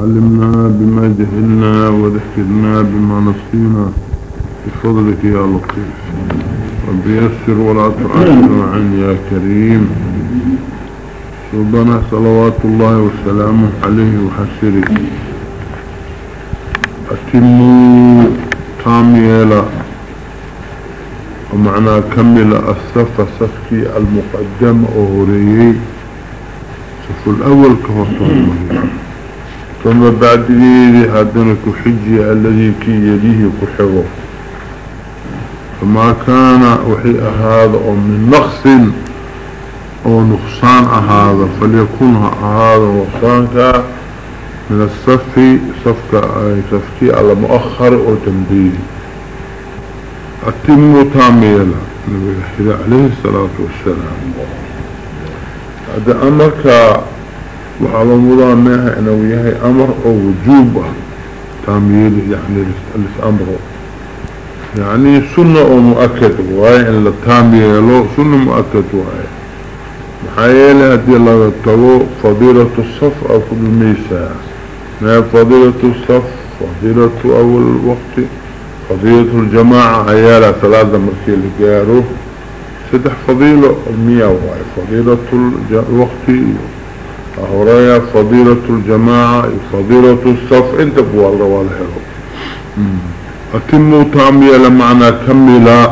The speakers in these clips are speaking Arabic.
علمنا بما جهلنا وذكرنا بما نصينا بفضلك يا لطيف. رب يسر ولا تعسر عن يا كريم. سبحانه صلوات الله وسلامه عليه وحسره. أتموا تاميلا ومعنى كمل الصف صفكي المقدم أهوريي صف الأول كهرطان ثم بعد ذلك هدنا كحجي الذي كي يليه كحوه فما كان وحي هذا من نقص أو نقصان هذا فليكون هذا نقصانك من الصف صفك صفكي على مؤخر أو تنبيه أتم تاميلا. النبي عليه الصلاة والسلام. هذا أمرك وحالا مضامنها انه يهي أمر أو وجوب تاميل يعني الأمر. يعني سنة أو مؤكد واي إن التاميلو سنة مؤكد واي محايلة هدي الله التلو فضيلة الصف أو ميسا ما فضيلة الصف؟ فضيلة أول الوقت. فضيلة الجماعة عيالة ثلاثة مركي لقاره سدح فضيلة المياه واي فضيلة الوقت هرايا فضيلة الجماعة فضيلة الصف انت بوا الله والهرو اتموا تعمية لمعنى كملا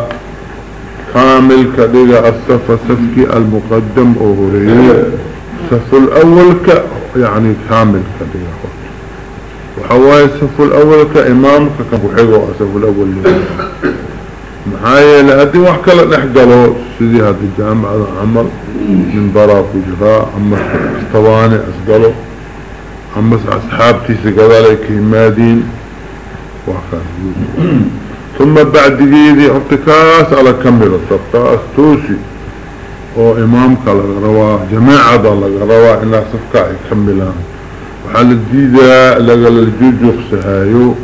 كامل كدقى الصف صفكي المقدم اوهرية صف الأول ك يعني كامل كدقى وحواي الصف الأول كامامك كان بحيقوا الصف محايا لهدي وحكا لنحقلو سيدي هذا الجامعة عمل من براك وجراء أما اسطواني أسقلو. أما أصحابتي سقذلك مادين. وحكا. ثم بعد جيدي ارتكاس على كمل الصفقاس توسي. أو إمامك لغروا جماعة لغروا إلا صفقاء يكملان. وحال الديدة لغل الجوجوخ سهايو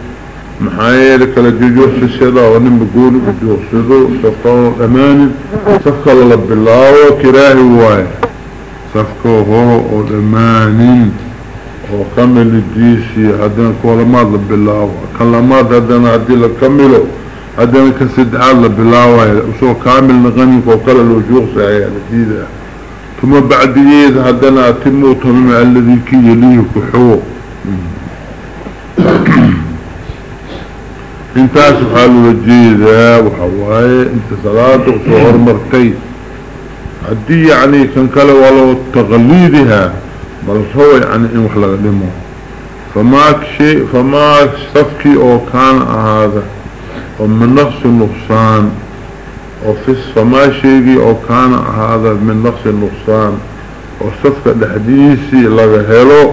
محايا لك لجوجوخ سيدا ونم بقول بجوخ سيدو صفقاء أماني صفقاء للب الله وكراهي واي صفقاء هو. الأماني وكمل الديسي هدنا كولمات لب الله. كلمات هدنا هدي لكمله هدنا كسدعال لب الله. وسو كامل نغني وكل الوجوخ سهايا لديدة ثم بعد يد هدنا أتمو تمام الذي كي يليه كحو انت سبحان وجيدا وحواي انت صلاتك صور مرتي. هدي يعني كان ولو تغليدها بل هو يعني إن وحلا قدمه فما شيء فما صفكي أو كان هذا. ومن نفس النقصان. وفي فما شيء أو كان هذا من نفس النقصان. وصفك الحديثي لغهلو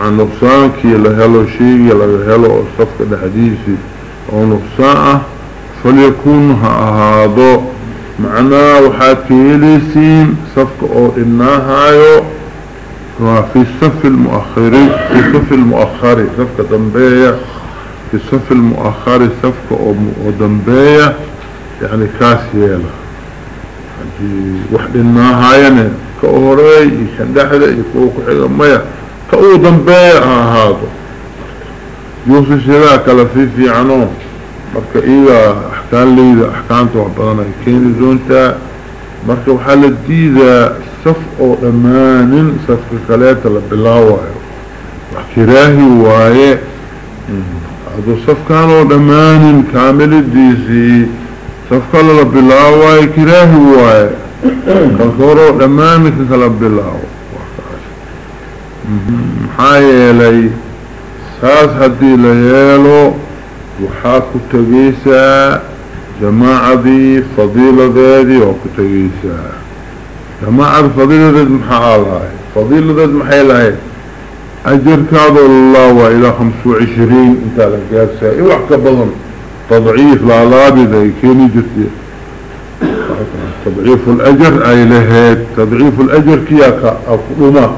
عن نقصان كي لغهلو شيء لغهلو وصفك الحديثي. أو نقصان فليكون هذا معناه وحاد كيليسين صفك أو اناهايو وفي الصف المؤخري في الصف المؤخري صفك دنبايا في الصف المؤخري صفك أو دنبايا يعني كاسيالا وحد الناهاينا كأهري كان دحدا يكوك حيغا ميا كأو دنبايا هذا يوسف شراك لفيفي عنه marka iyaga axkaan leyda axkaamta wax badan ay keeni doontaa marka waxaa la diidaa saf oo dhammaanin safka kaleeta la bilaawayo wax kiraahi waaye hadduu safkaan oo dhammaanin kaamiladiisii saf kale la bilaawayo kiraahi waaye kalka hore oo haddii la yeelo وحاكو تقيسا جماعة دي فضيلة ذي وكو تقيسا جماعة فضيلة ذي محالها فضيلة ذي محيلها أجر كاظر الله وإلى خمس وعشرين انت لقاسا يوحك بضن تضعيف لعلابي ذي كيني جرتي تضعيف الأجر أي لهيك تضعيف الأجر كياكا أقلما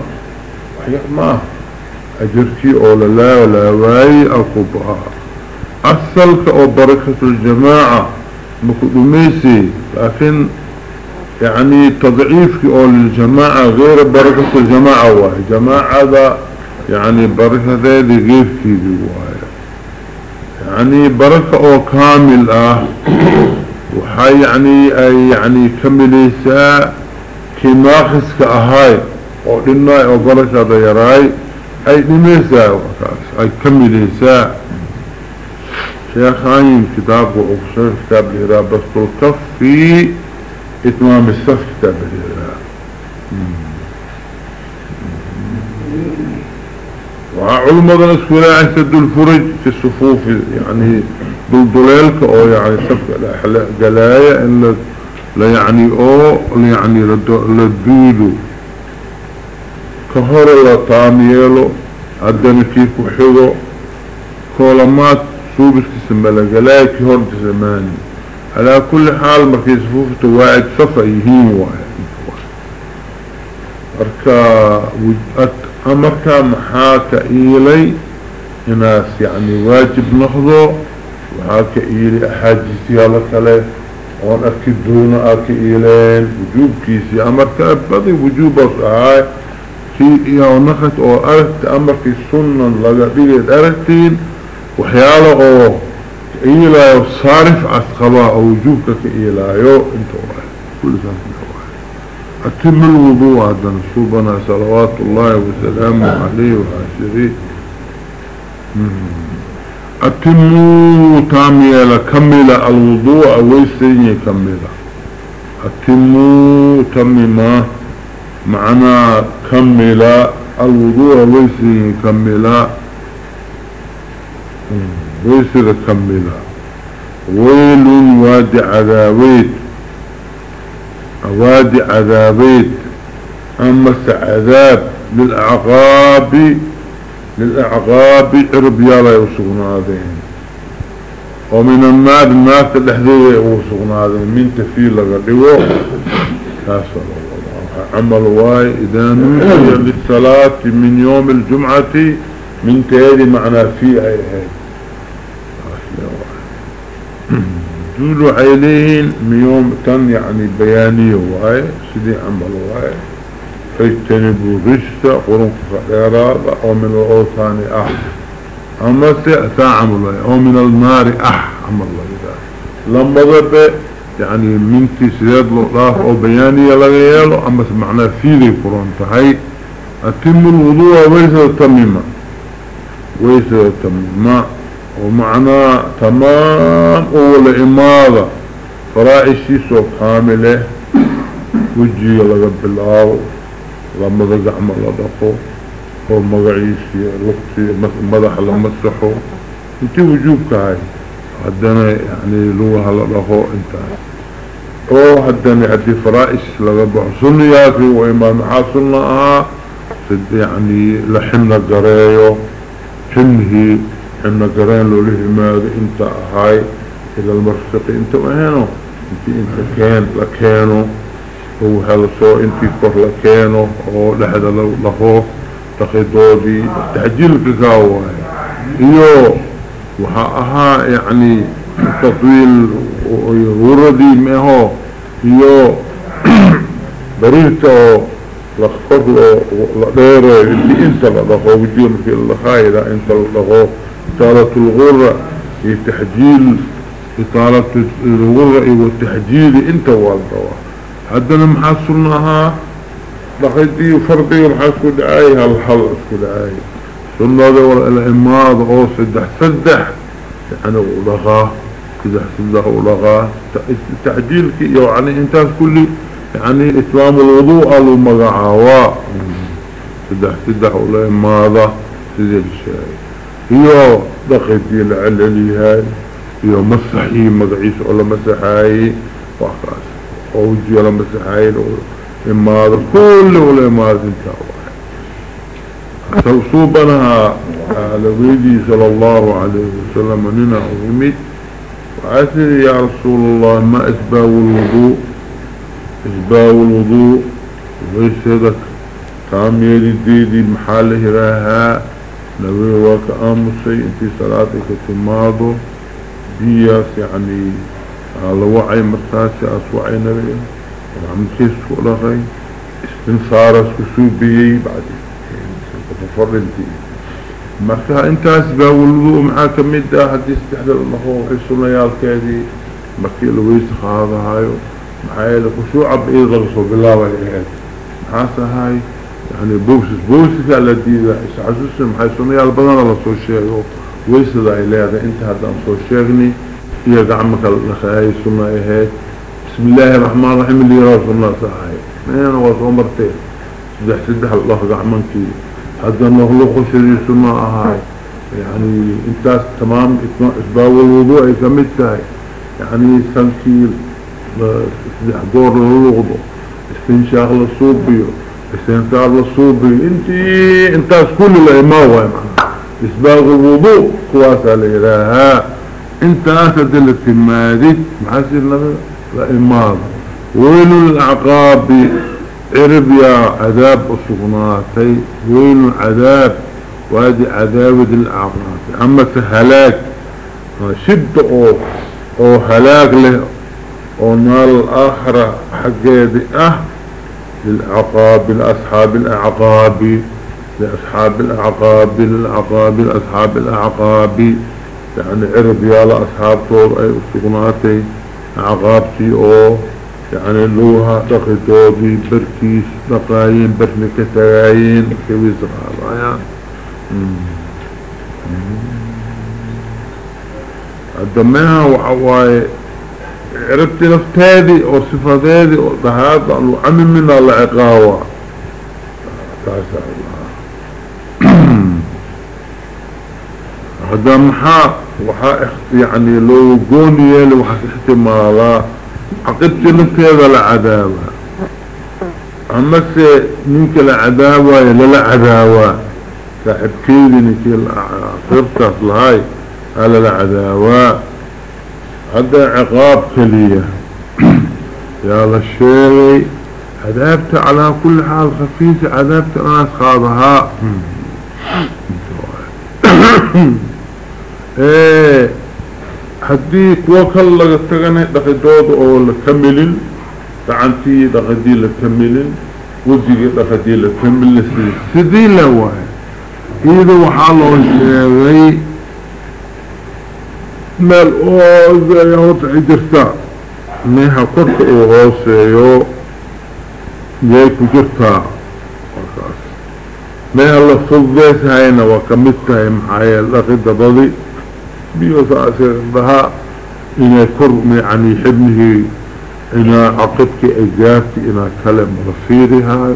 وحيق ما أجر كي أولا لا ولا واي أقبها أصلك أو بركة الجماعة مكدوميسي لكن يعني تضعيفك أو للجماعة غير بركة الجماعة واحد جماعة ذا يعني بركة ذي غير كيدي وايا يعني بركة أو كامل آه وحي يعني أي يعني كمليسا كماخس كأهاي أو لنا أو بركة ذي يراي. أي نميسا أي كمليسا شيخان كتاب وأقصر كتاب الهراء بس الكف في إتمام الصف كتاب الهراء وعلمة اسكولا عن سد الفرج في الصفوف يعني دلدلالك أو يعني صف قلايا إن لا يعني أو يعني لدودو كهر الله طاميلو عدنا كيف وحيدو كولمات صوبس كسمبلا قلايا كهر زماني على كل حال مركي صفوفته واعد صفا يهين واعد أركا أمركا محاكا إيلي إناس يعني واجب نخضو وحاكا إيلي أحاجيسي على كله وان أكي دون أكي إيلين وجوب كيسي أمركا أبضي وجوب أصعاي في إياه ونخت أو أرت أمركي السنة لغا أرتين وحياله أو إيلا صارف عسقباء أو وجوبك كإيلايو انتو كل ذلك أتم الوضوء هذا نصوبنا صلوات الله وسلامه عليه وعاشره. أتموا تامية لكمل الوضوء ويسين يكمل أتموا تمما معنا كمل الوضوء ويسين يكمل ويسر كمل. ويل وادي عذابيت وادي عذابيت أما عذاب للأعقاب للأعقاب عرب يالا يوسقنا هذين. ومن النار الناس الحذية يوسقنا هذين. من تفيل لغديو كاسر عمل واي إذا نوتي للصلاة من يوم الجمعة من تالي معنا في أي هاي دولوا عيلين ميوم تن يعني بيانية واي سيدي عمل واي فاجتنبوا رشتا قرنك خيرات أو من الأوثان أح. أما سيأتا عمل واي أو من النار أح. عمل واي لما ضبه يعني منتي سياد الله أو بيانية لغياله أما سمعنا فيدي قرنك هاي أتم الوضوء ويسا التميمة ويسا التميمة ومعنى تمام أول إمادة فرائشي سو كاملة وجي لغا بالآو لما ذا عمل لدخو هو مغعيسي لقتي مدح لمسحو. انتي وجوبك هاي هدنا يعني لوها لدخو انت. أو هدنا عدي فرائش لغا بحصنياتي وإمام حاصلنا يعني لحمنا قريو. حمه إن قران له لهماذا انت هاي إلى المرفق انت وهنو انت انت كان لكانو. هو هلسو انت كور لكانو. أو لحد له تخيطودي تحجيل كاكاو إيو. وها آها يعني تطويل وردي مهو ايو بريتو لخفر له لديره اللي انت لدخو وجير في الخايرة انت لدخو إطالة الغرة تحجيل إطالة الغرة والتحجيل انت والدواء حدنا محاصرناها لقيتي وفرقي ومحاصر دعايها الحل اسكو دعاي سنة دور الإماض أو سدح سدح يعني أولغاه سدح سدح أولغاه التحجيل يعني انت كل يعني إتمام الوضوء ألو مقعاوا سدح سدح الإماضة سدح الشيء iyo dhaqidii la celceliyahay iyo masaxii magaciisa oo la masaxaayey waa kaas oo wejiga la masaxaayey imaado kulli فوصوبنا على آه، ويدي صلى الله عليه وسلم لنا عظمي وعثر يا رسول الله ما إسباب الوضوء؟ إسباب الوضوء. وليس هذا قام يدي دي محاله راها نبي وقع امسي انت صلاتك تماضو. بياس يعني على وعي مرتاسي اسوعي نبي. وعمسي سؤلغي استنصار اسكسو بيهي بعدين فضلتي مركا انت اسبا والبوء معاك مدى حديث تحضر النخوة وحسونا يالك هذه مركا الويسخ هذا هايو. معايا لك وشو عب أيضا رسول بالله والعيات معاسا هاي. يعني بوسس بوسس على الديدة اسعى جسم حيثونا يالبنان على صوشيه ويسد ايلي هذا انت هدا صوشيغني يا دعمك الاخي سنة ايهات بسم الله الرحمن الرحيم. اللي راسونا ساعي أنا واسو مرتين. زحسد بحل الله دعمان كيه هذا مغلوق شرير سنة هاي يعني انت تمام اسباب الوضوء كمتها يعني سنكيل دور الوضوء استنشاق للصوبي استنثار للصوبي انت انت كل الاماوة اسباب الوضوء قواسة لإلها انت اسد الاتمادي محاسر الامام وين العقاب عرب يا عذاب الصغناتي وين العذاب؟ وادي عذاب الأعقاب أما هلاك شد أو, أو هلاك له أو نار الآخرة حقيدي أه للعقاب لأصحاب الأعقاب لأصحاب الأعقاب للأعقاب لأصحاب الأعقاب. يعني عرب يا لأصحاب طور أي الصغناتي عقابتي أو. يعني اللوها دقيدودي بركيس دقايين برنك تغايين كويس غابايا الدميها وحواي عربت نفتادي أو صفاتادي أو ضهاد الله عمي من الله عقاوة تاسع الله. هذا محا وحا يعني لو قوني وحا احتمالا عقبت نفسي العداوة أما سي منك العداوة يلا العداوة صاحب كيدي نكي عقبت أصلهاي على العداوة هذا عقاب كلية. يا الشيء عذابت على كل حال خفيفة عذابت ناس خاضها إيه. Haddii kuwo kale laga tagana dhaqidooda oo la kamilin gacantii dhaqadii la kamilin wejigii dhaqadii la kamilin sidii la waayo iyada waxaa loo sheegay meel hooseeya horta ay jirtaa meeha korka uu hooseeyo yay ku jirtaa markaas meeha la fududeysahayna waa ka mid tahay maxaa yeele dhaqida badi بيوساسها إنا كرم يعني حبنه إنا عقبك إجابك إنا كلم رفيري هاي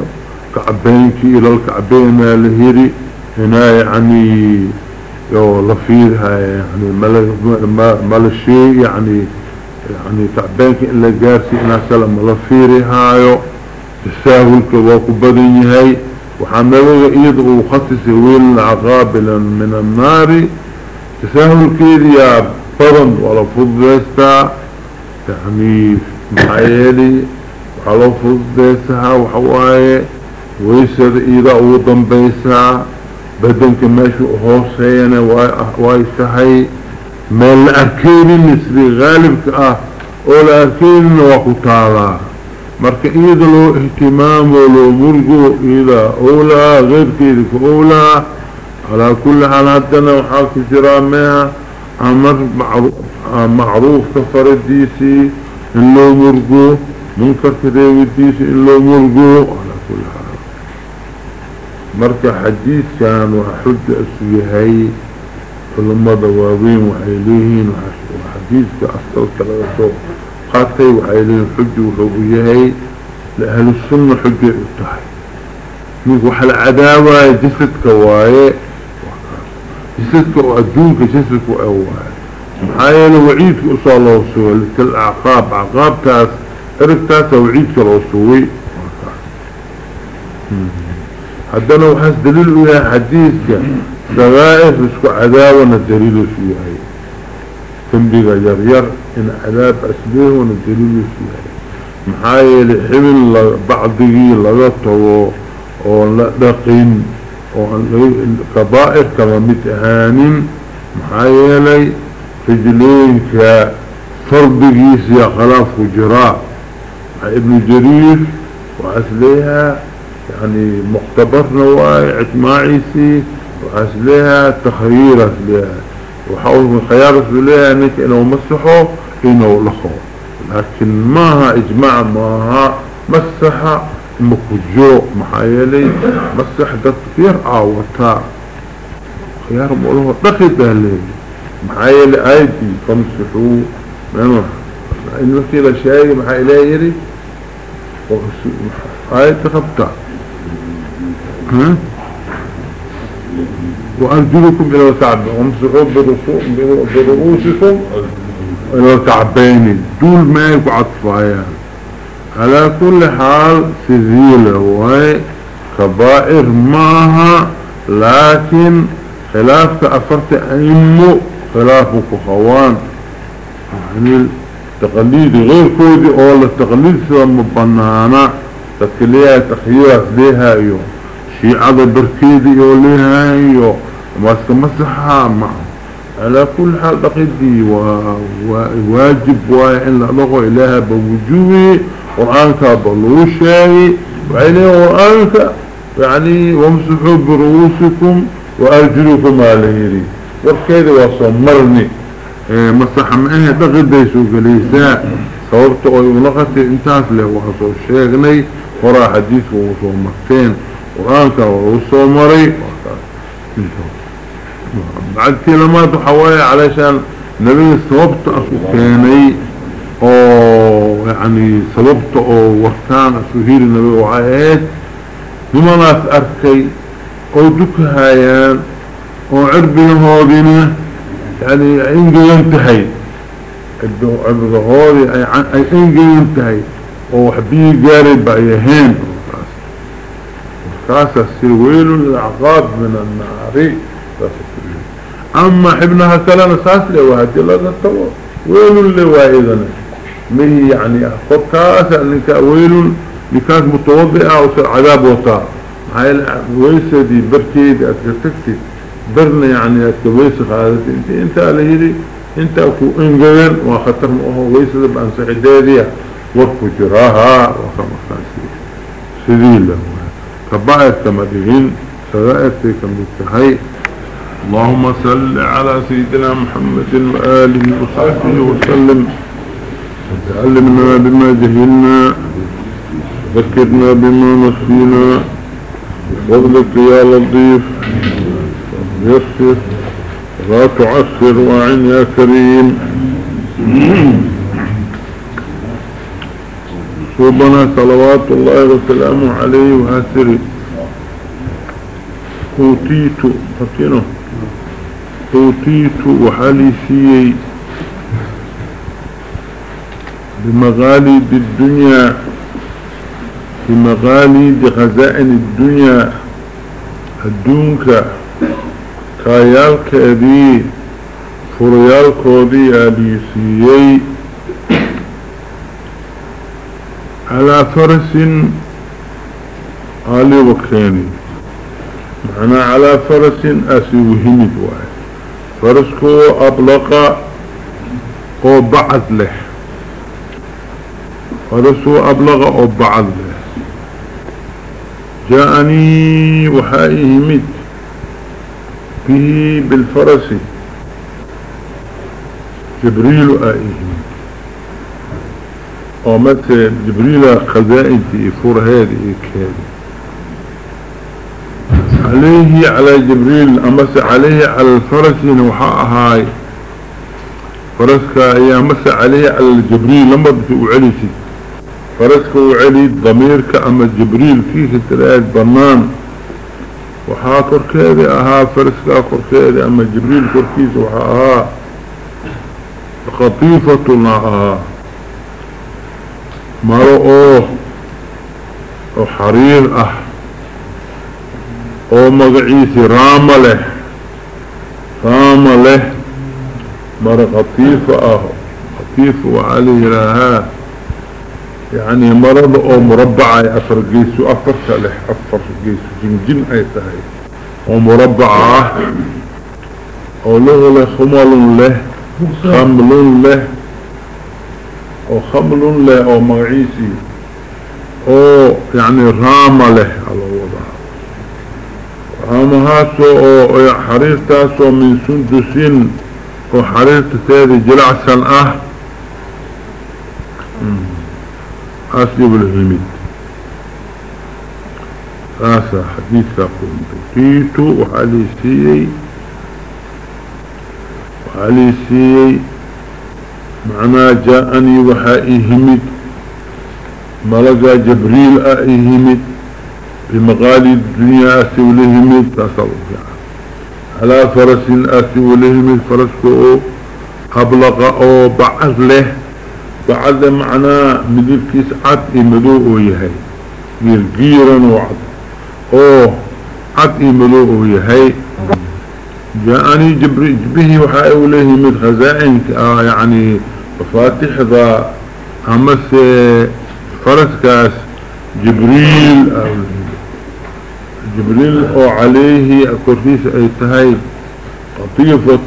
كعبينك إلى الكعبين لهيري إنا يعني يو لفير هاي يعني مال الشيء يعني يعني كعبينك إلا جارسي إنا كلم رفيري هاي تساهلك وقبضي هاي وحمله إيد وخصص ويل عقابلا من النار تساهل كيديا فرن ولا فضيستا يعني محايلي وعلى فضيسها وحواي ويسر إذا أوضن بيسا. بدنك ماشو هوسينا وايسهي ما الأركين النسبي غالبك آه ولا أركين وقتالا marka iyada loo ihtimaamo loo murgo iyada oolaa keyrkeeda ka oolaa على كل حال هدنا وحاك جرامها أمر معروف, معروف كفرديسي إلو مرقو منكر كديويديسي إلو مرقو على كل حال. مركا حديث كان وحج أسويهي فلما دوابين وحيليهين وحديث كأصل كلاغتو قاتي وحيليهين حج وحبيهي لأهل السنة حج يتحي نقول حل عداوة جسد كواية جسدك وأدونك جسدك وأوهاد محايا وعيدك أصال الله سوى لك الأعقاب عقاب تاس. إرك تاس وعيدك الله سوى حدنا وحاس دليل ويا حديثك. دغائف اسكو عذابنا الدليل سوى تنبيغ يرير إن عذاب أسبيه ونالدليل سوى محايا لحمل بعضه لغطه ولقين كبائر كما متهانين محايلي رجلينك فرضيس يا خلاف وجراء. ابن جرير وأسليها يعني مختبر نواي عتماعيسي وحاس لها تخييرات لها وحاول خيارات لها انك إنه مسحه إنه لخو. لكن ماها إجماع ماها مسحة مكجو محايلي مسح دكتير عاوتا خيار مولوه دخل دهلي محايلي أيدي فمسحو منه انه كده شاي محايلي يري آية خبطة ها؟ وأرجلكم إلى الكعب وامسحوا برؤوسكم إلى الكعبين. دول ما يبقى عطفايا على كل حال سذيلة وهي كبائر معها لكن خلاف أفرت أئمه خلافك خوان يعني التقليد غير كودي أولا التقليد سوى مبنانا تكليها تخييرات ليها ايو شيعة بركيدي ليها ايو وماسك مسحها معه على كل حال تقدي وواجب وإن لألغو إلها بوجوه قرآنك بلوشاي وعليه قرآنك يعني وامسحوا برؤوسكم وأرجلكم عليه وركيد وصمرني. إيه، مسح معه دقديسو قليساء صورت أو ونقصي انتاس له وحصو الشيغني ورا حديث وصو مكتين. قرآنك وصو مري. بعد كلمات حوايا علشان نبي صوبت أسوكيني أو يعني صوبت او وقتان أسوهير النبي وعايات لما ناس أركي او دكهايان او عربنا هودنا يعني انجي ينتهي عربنا هودي اي انجي ينتهي او حبيه قارب بأيهين كاسا سيويل العقاب من النار أما حبنها كلا نساس له وهدي الله نتوى ويل لوائدنا مهي يعني أخذ كاسا أنك ويل لكاك متوضئة أو عذاب وطار هاي الويسة دي بركيد أتكتكتي. برنا يعني أتكويس خالتي انت إنت على إنت أكو انجلن وخطر مؤهو ويسة بأنسح دادية وركو جراها وخمس خاسية سذيلة كبائر كمدهين سرائر كمدهين اللهم صل على سيدنا محمد وآله وصحبه وسلم. وتعلمنا بما جهلنا ذكرنا بما نسينا. بفضلك يا لطيف يسر لا تعسر وعن يا كريم. صوبنا صلوات الله وسلامه عليه وآسره. أوتيت فتنه أوتيت وحاليسيي بمغاليد الدنيا بمغاليد غزائن الدنيا. الدونك كايالك أدي فريالك أدي أليسيي على فرس آلي وكاني معنى على فرس أسيوهني بواحد فرسكو أبلغ أو بعد له. فرسكو أبلغ له جاءني وحائه مد به بالفرس. جبريل آئه ومتى جبريل خزائنتي فور هذه كهذه عليه على جبريل أمس عليه على الفرس نوحاء هاي فرسك يا مس عليه على جبريل لما بتقو فرسك وعلي ضميرك أما جبريل فيه ثلاث بنان وحا كركيدي أها فرسك كركيدي أما جبريل كركيس وحاها. خطيفة أها. مرؤوه وحرير أه magaciisi raama leh raama leh mara khatiifa ah khatiifa waxaa la yihaahaa يعني مرض أو مربع أي افر جيسو أفر كالح أفر جيسو جنجن أي تهي. أو مربع أو له له خمل له خمل له أو خمل له أو مغعيسي أو يعني رام له على وضع. هامهاسو حرير تاسو من سندسين وحرير تسيري جلعسا أه أسيب الهميد ساسا حديث كنت تيتو وحالي سيي وحالي سيي معنى جاءني وحائي همد ملقى جبريل آئي همد بمغالي الدنيا أسي ولهمد تصرف يعني. على فرس أسي ولهمد فرسكو أبلغ أو بعث له بعد معنى مدير كيس عد مدوء يهي ميرقيرا وعد. أو عد مدوء يهي جاءني جبري به وحائي وليه من خزائن آه يعني مفاتيح ذا همس فرس كاس. جبريل جبريل أو عليه أكورفيس اي تهي قطيفة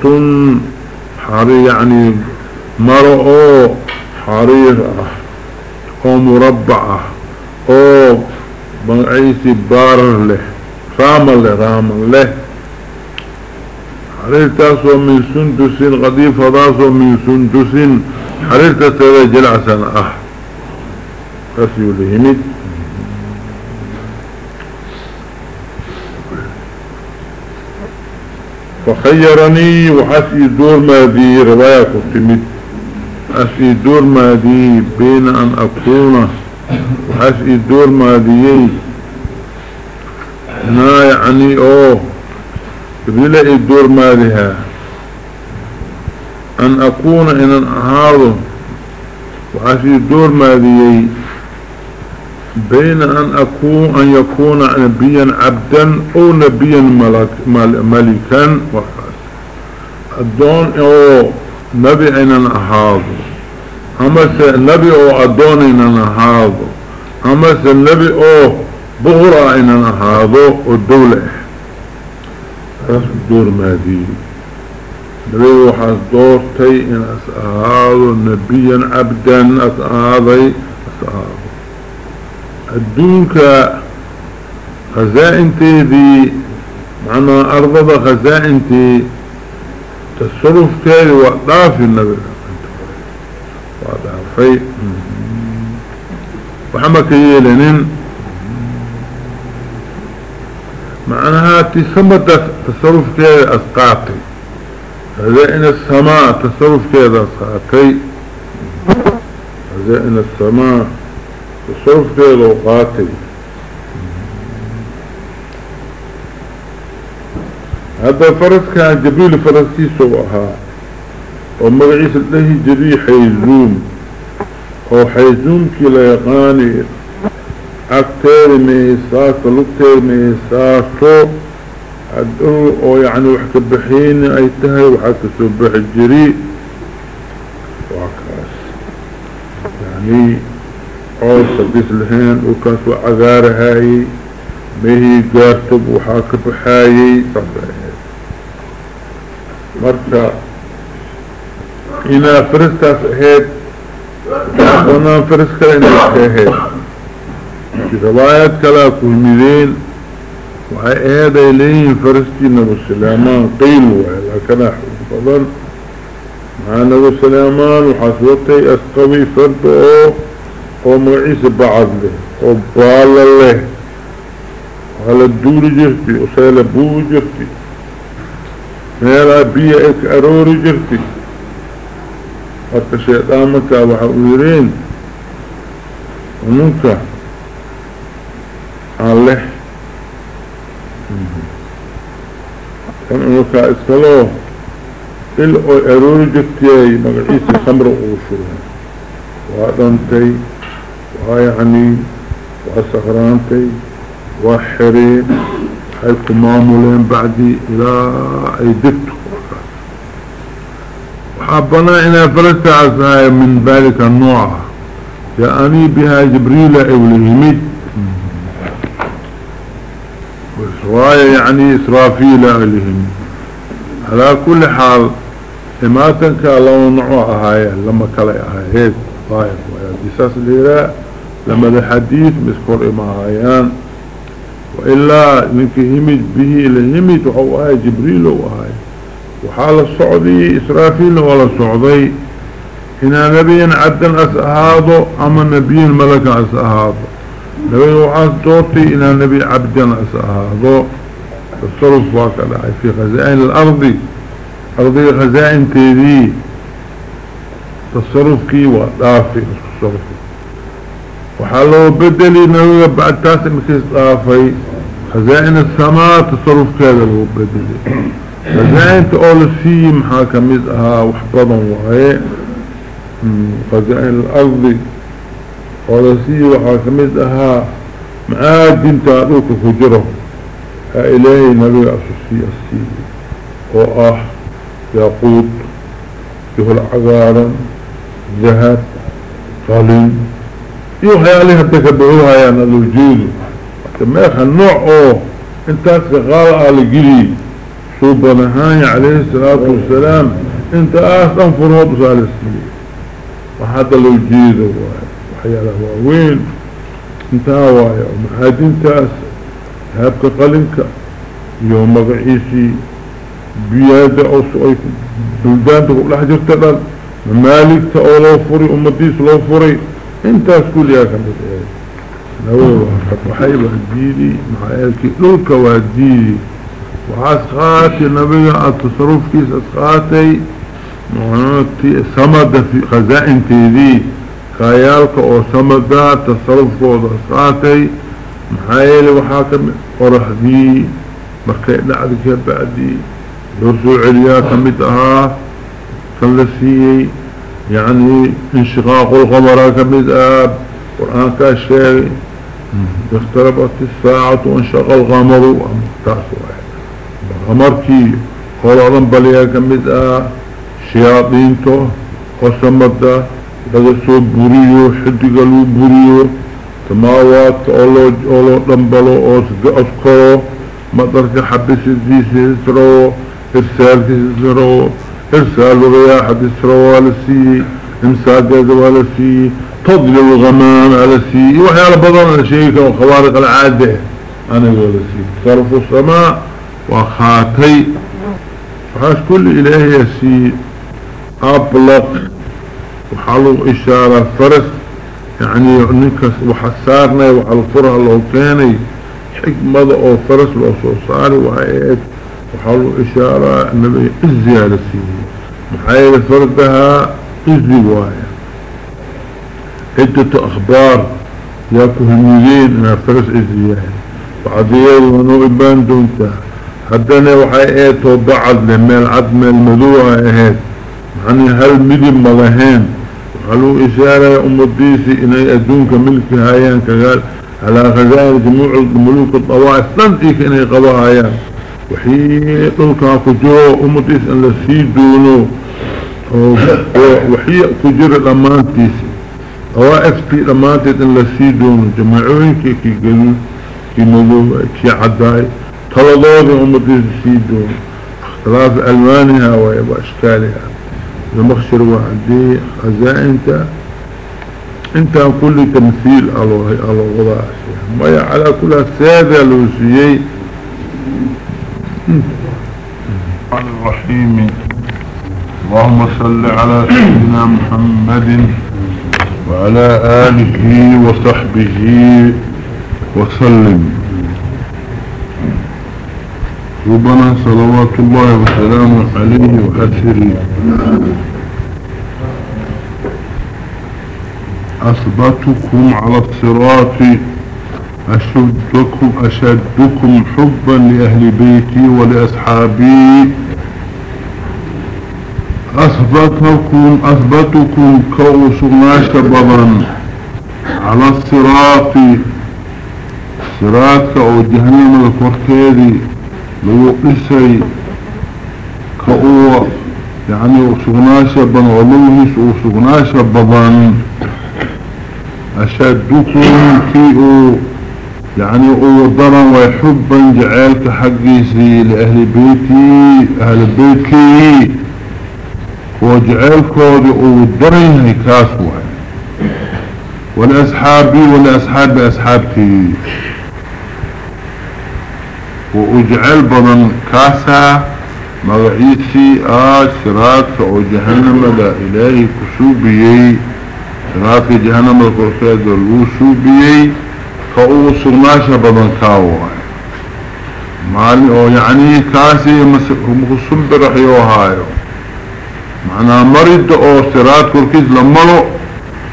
حاري يعني مرأو حرير أو مربع أو بنعيسي بار له رامل رامل له. حرير تاسو من سندس غديفة تاسو من سندس حرير تاسو جلعسا أه. تاسو لهمت فخيرني وحسي دور ما ذي رواية كتمت أسي دور مادي بين أن أكون. وحسي دور ماديي نا يعني اوه بلا الدور ماديها. أن أكون إن هذا وحسي دور ماديي. بين أن أكون أن يكون نبيا عبدا أو نبيا ملك ملكا. وحسي الدون اوه نبي إننا هذا أما نبي أو أدون إننا هذا أما نبي أو بغرى إننا هذا الدولة رأس الدور مادي نبي وحاس دورتي إن أسأهاده نبيا عبدا أسأهاده أسأهاده الدونك خزائنتي دي معنى أرضب خزائنتي تصرف تالي وضعف النبي. وضعفي وحمك يلنين معناها تسمى تصرف تالي أسقاطي هذا إن السماء تصرف تالي أسقاطي هذا إن السماء تصرف تالي أسقاطي هذا فرس كان جبريل فرسي سوءها ومرعيس الله جري حيزوم أو حيزوم كلا يقاني. اكتير ميساس لكتير ميساسو ادعو أو يعني وحك بحين اي تهي سبح الجري وعكاس يعني أو سبيس لهين وكاس وعقار هاي مهي قارتب وحاك بحاي صفحي مرتا إنا فرستاس أهيد وأنا فرسكا إنا أهيد في روايات كلا كهمدين وهي أهيد إليهم فرستي نبو السلامان قيلوا لكن فضل مع نبو السلامان وحسوتي أسقوي فرده ومعيس بعض له وبال له وعلى الدور جرتي وسيل بو جرتي ميلا بيا ايك اروري جرتي. حتى شيطان مكا وحاويرين ومنكا عالح كان انوكا اسكالو ألو أروري جرتي اي مقعيسي خمر اوشوها وادانتي وهاي عني وحسخرانتي وحرين. حيث مامولين بعدي إلى أي دكت وحبنا إنا فلسة عزايا من ذلك النوع. جاءني بها جبريل أوليهمد وإسرائيل يعني إسرافيل أوليهمد على كل حال إماتنك الله نوعها هاي لما كلا هاي طائف ويا بساس الهراء لما الحديث مسكور إما وإلا منك همد به لهمد وهو آي جبريل وآي وحال الصعودي إسرافيل ولا الصعودي هنا نبي عبدا أسأهاده أما نبي ملك أسأهاده نبي وحاس دوتي إنا نبي عبدا أسأهاده الصرف واقع في خزائن الأرض أرضي خزائن تيدي تصرف كي ودافي التصرف وحالو بدلي نوغا بعد تاس مكيس دافي خزائن السماء تصرف كذا لو بدلي خزائن تقول سي محاكمتها وحفظا وهي خزائن الأرض قول سي وحاكمتها معادن تادوك فجره إلهي نبي أسوسي السي وآه ياقوت يهل عقارا ذهب قليل. يوحي عليها تكبعوها يعني الوجود كما يخي النوع أو انت قال على قلي صوبنا عليه الصلاة والسلام. انت أصلا فرود سالسي وحتى الوجود وحياله وين. انت هوايا ومحادين تاس هابك قلنك. يوم مقعيسي بيادة أو سؤال بلدان تقول لحجر تقل ممالك تقول فري امتيس لو فري انت اسكول يا كمت إيه نووه وحيبة الديدي مع ايالكي للك والديدي وعاسخاتي نبي التصرف كيس اسخاتي معناتي سمد في خزائن تيدي. خيالك أو سمد تصرف كود اسخاتي محايلي وحاكم قرح دي مركي لعدك بعدي. يرسو عليا كمدها كالسيي يعني انشقاق القمر كمدها قرآن كاشيري اختربت الساعة وانشق القمر تاسوا قمركي قرآن بليا كمدها شياطينته وسمده هذا سو بريو حدقلو بريو تماوات اولو اولو دنبلو اسكرو مطرك حبس الزيس اسرو ارسال كسرو ارسال الرياح بسرو على السي امساك على السي تضل الغمام على السي وحيال بضان شيء وخوارق العادة. أنا على السي صرف السماء وخاتي. وحاش كل إلهي السي ابلق وحلو إشارة فرس. يعني نكس وحسارنا وعلى الفرع كاني حكمة أو فرس لو صوصاري وحيات وحلو إشارة النبي إزي على السيدي محايلة فردها إزي وايا عدة أخبار ياكو هميين إنها فرس إزي وعديال ونو إبان دونتا. حدنا وحيئات وبعض لما العدم المدوعة إهات يعني هل مدي ملهين وحلو إشارة أم الديسي إني أدونك ملك هايان كقال على خزائن جموع الملوك الطوائف تنتيك إني قضاء هايان. وحي دلكا كجو امتيس أن لسيدونو وحي كجر الامانتيس اوائفتي الامانتيس ان لسيدونو جماعوين كي كي قلو كي مدو كي عداي طلدود امتيس لسيدونو اختلاف الوانها ويبا اشكالها المخشر وعدي خزائنتا انت كل تمثيل على الوضع ما على كل سادة لوسيي الرحيم اللهم صل على سيدنا محمد. وعلى آله وصحبه وسلم. ربنا صلوات الله وسلامه عليه وحسره أثبتكم على الصراط أشدكم, أشدكم حبا لأهل بيتي ولأصحابي. أثبتكم, أثبتكم كوسناش بضا على الصراط. صراط أو جهنم الفركيري لو إسي كأوة يعني سغناش بضا ولوهس وسغناش بضا أشدكم كيئو يعني أوضرا ويحبا جعلك حقيسي لأهل بيتي أهل بيتي. وجعلك أوضرا كاسوا ولأصحابي ولأصحاب أصحابتي وأجعل بدن كاسا مغعيسي آه سراتك وجهنم لا إلهي كسوبيي. سراتك جهنم القرصاد والوسوبيي فأو صغناشا بدن كاوهاي مالي أو يعني كاسي مخصم برحيو معنى مريد أو سرات كوركيز لملو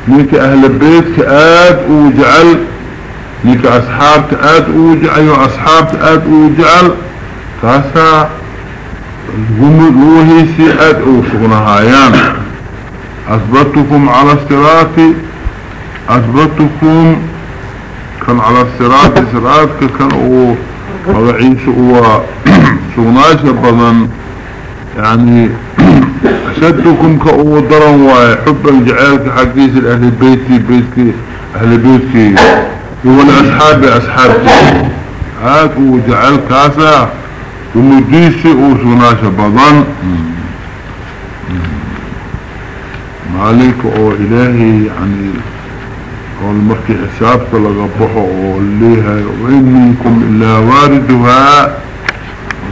نيك أهل البيت كآد وجعل نيك أصحاب كآد وجعل أصحاب كآد وجعل كاسا الوهي سيئات أو هايان أثبتكم على الصراط أثبتكم كان على الصراط صراط كان أو مضعيس هو سغناشة بضن يعني أشدكم كأو ضرن وحب الجعالك حقيس الأهل بيتي بيتك أهل بيتك هو الأصحاب أصحابك هاك وجعل كاسا ومديسي وسغناشة بضن مالك أو إلهي يعني والمركي حسابك لغبحه وليها وإن منكم إلا واردها.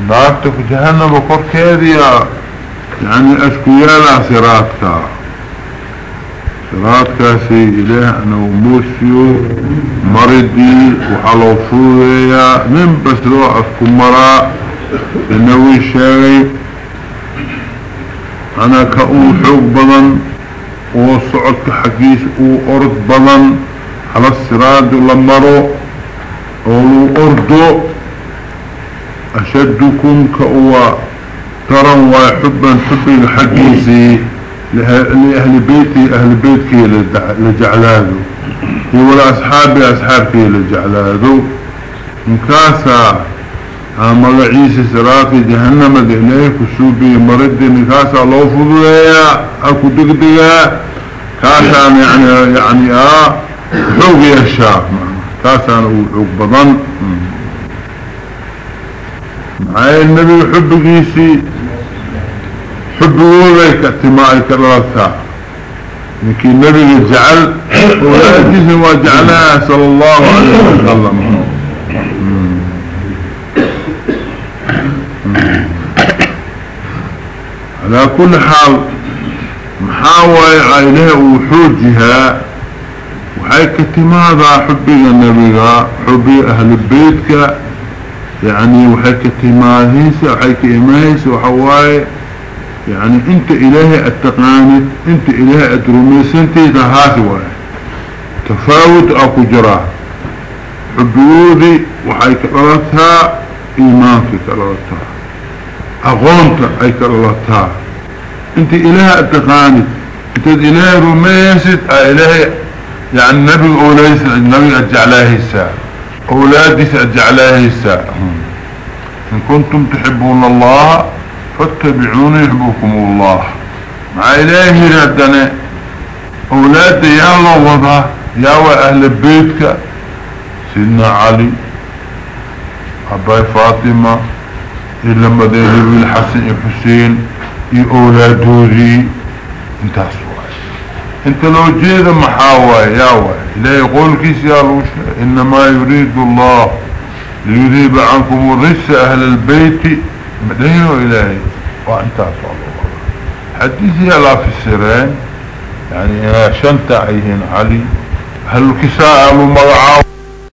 نارتك جهنم وقركيريا يعني أشكيالا سراتك سراتك سي إله أنا وموسيو مردي وحلو فويا. من بس لو أسكو مرا إنه الشاي أنا كأو حوق بضن وصعدك حقيس وأرض بضن على السراد لمرو أولو أردو أشدكم كأوا. ترى وحبا حبي حقيسي لأهل بيتي أهل بيتك لجعلاده ولا أصحابي أصحابك لجعلاده مكاسا مغعيسي سراتي جهنم دهنيه كسوبي مرد مكاسا لو فضويا أكو دقدقا كاسا يعني يعني آه حوقي الشاب كاسا حوق بضن. معايا النبي حب قيسي. حب ووليك اعتماعي كررتها لكن النبي جعل ولا جسم وجعلها صلى الله عليه وسلم. على كل حال محاوي عينيه وحوجها وحي كتماذا حبي النبي حبي أهل بيتك يعني وحي كتماذيس وحي كإمايس وحواي يعني انت إلهي التقاني انت إلهي أدرميس انت تهاتوا تفاوت أكو جراه حبيوذي وحي كررتها إيمانك كررتها أغونت أي كررتها انت اله اتقاني انت اله رميست اله يعني النبي أوليس النبي أجعلاه الساء اولادس اجعلاه الساء إن كنتم تحبون الله فاتبعوني يحبوكم الله. مع إلهي ردنا أولاد يا وضع يا أهل بيتك. سيدنا علي اباي فاطمة إلا مدينة الحسين iyo أولادودي انت سواي انت لو جيد محاوى ياوى إلهي قول كيس يا روشة إنما يريد الله ليذيب عنكم الرس أهل البيت. مدينه إلهي وأنت صلى الله. حديثي لا في السرين يعني شنت عيهن علي هل كساء المضعاو